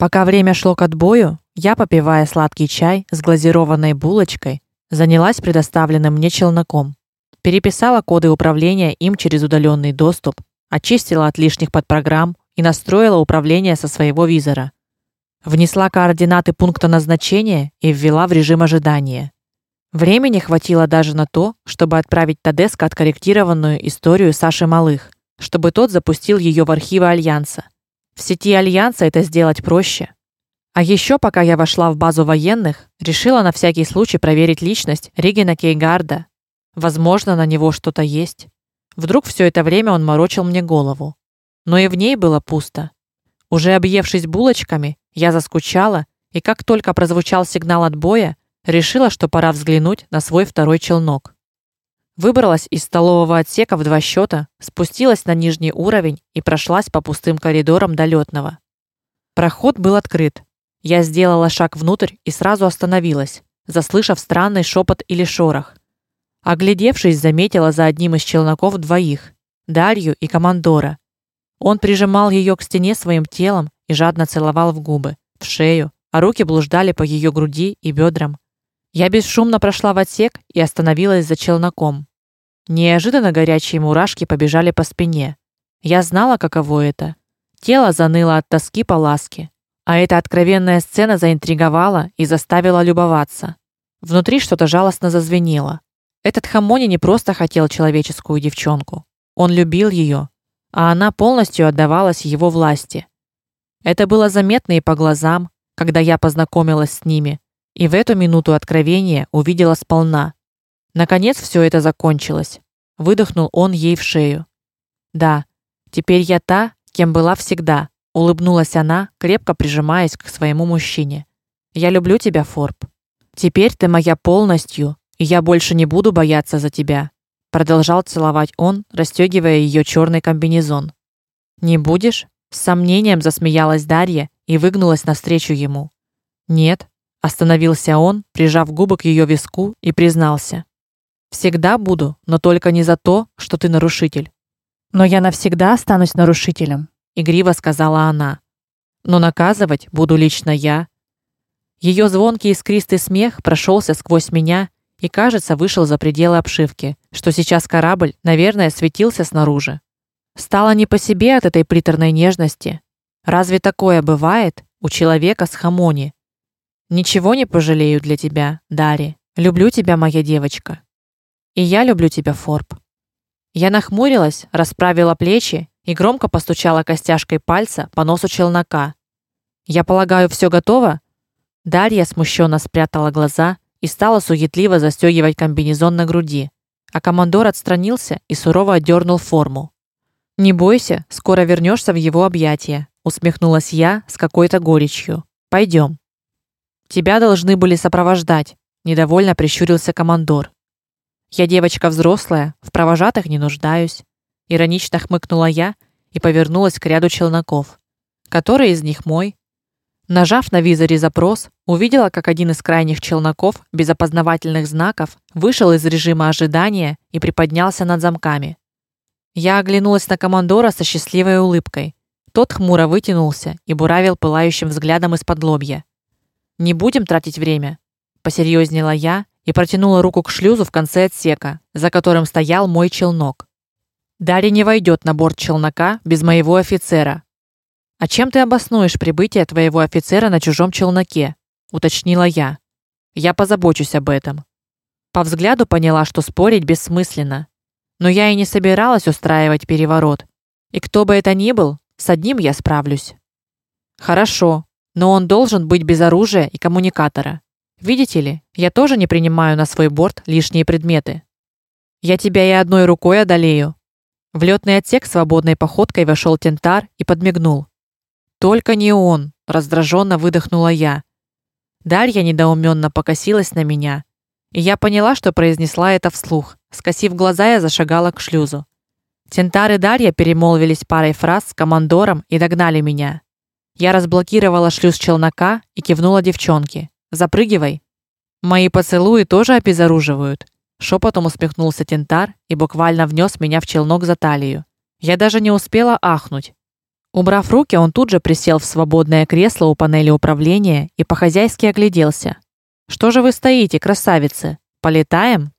Пока время шло к отбою, я, попивая сладкий чай с глазированной булочкой, занялась предоставленным мне челноком. Переписала коды управления им через удаленный доступ, очистила от лишних подпрограмм и настроила управление со своего визора. Внесла координаты пункта назначения и ввела в режим ожидания. Времени хватило даже на то, чтобы отправить Тадеско откорректированную историю Саши Малых, чтобы тот запустил ее в архивы альянса. В сети альянса это сделать проще. А еще пока я вошла в базу военных, решила на всякий случай проверить личность Ригена Кейгарда. Возможно, на него что-то есть. Вдруг все это время он морочил мне голову. Но и в ней было пусто. Уже объевшись булочками, я заскучала, и как только прозвучал сигнал отбоя, решила, что пора взглянуть на свой второй челнок. Выбралась из столового отсека в два счета, спустилась на нижний уровень и прошлась по пустым коридорам до лётного. Проход был открыт. Я сделала шаг внутрь и сразу остановилась, заслышав странный шепот или шорох. Оглядевшись, заметила за одним из челноков двоих Дарью и командора. Он прижимал ее к стене своим телом и жадно целовал в губы, в шею, а руки блуждали по ее груди и бедрам. Я бесшумно прошла в отсек и остановилась за челноком. Неожиданно горячие мурашки побежали по спине. Я знала, каково это. Тело заныло от тоски по ласке, а эта откровенная сцена заинтриговала и заставила любоваться. Внутри что-то жалостно зазвенело. Этот Хамони не просто хотел человеческую девчонку. Он любил ее, а она полностью отдавалась его власти. Это было заметно и по глазам, когда я познакомилась с ними, и в эту минуту откровения увидела сполна. Наконец все это закончилось. Выдохнул он ей в шею. Да, теперь я та, кем была всегда, улыбнулась она, крепко прижимаясь к своему мужчине. Я люблю тебя, Форб. Теперь ты моя полностью, и я больше не буду бояться за тебя, продолжал целовать он, расстегивая ее черный комбинезон. Не будешь? С сомнением засмеялась Дарья и выгнулась навстречу ему. Нет, Остановился он, прижав губы к ее виску и признался: "Всегда буду, но только не за то, что ты нарушитель". "Но я навсегда останусь нарушителем", игриво сказала она. "Но наказывать буду лично я". Ее звонкий искристый смех прошелся сквозь меня и, кажется, вышел за пределы обшивки, что сейчас корабль, наверное, светился снаружи. Стало не по себе от этой приторной нежности. Разве такое бывает у человека с хамони? Ничего не пожалею для тебя, Дари. Люблю тебя, моя девочка. И я люблю тебя, Форб. Я нахмурилась, расправила плечи и громко постучала костяшкой пальца по носу челнока. Я полагаю, все готово? Дарья смущенно спрятала глаза и стала суетливо застегивать комбинезон на груди, а командор отстранился и сурово отдернул форму. Не бойся, скоро вернешься в его объятия, усмехнулась я с какой-то горечью. Пойдем. Тебя должны были сопровождать, недовольно прищурился командор. Я девочка взрослая, в провожатых не нуждаюсь, иронично хмыкнула я и повернулась к ряду челноков. Который из них мой? Нажав на визоре запрос, увидела, как один из крайних челноков без опознавательных знаков вышел из режима ожидания и приподнялся над замками. Я оглянулась на командора со счастливой улыбкой. Тот хмуро вытянулся и буравил пылающим взглядом из-под лобья. Не будем тратить время, посерьезнела я и протянула руку к шлюзу в конце отсека, за которым стоял мой челнок. Дарья не войдет на борт челнока без моего офицера. А чем ты обоснуешь прибытие твоего офицера на чужом челноке? уточнила я. Я позабочусь об этом. По взгляду поняла, что спорить бессмысленно. Но я и не собиралась устраивать переворот. И кто бы это ни был, с одним я справлюсь. Хорошо, но он должен быть без оружия и коммуникатора. Видите ли, я тоже не принимаю на свой борт лишние предметы. Я тебя и одной рукой одолею. В лётный отсек свободной походкой вошел Тентар и подмигнул. Только не он, раздраженно выдохнула я. Дарья недоуменно покосилась на меня, и я поняла, что произнесла это вслух. Скосив глаза, я зашагала к шлюзу. Тентар и Дарья перемолвились парой фраз с командором и догнали меня. Я разблокировала шлюз челнока и кивнула девчонке: "Запрыгивай". Мои поцелуи тоже обезоруживают. Шепотом усмехнулся Тентар и буквально внес меня в челнок за талию. Я даже не успела ахнуть. Убрав руки, он тут же присел в свободное кресло у панели управления и по-хозяйски огляделся. Что же вы стоите, красавицы? Полетаем?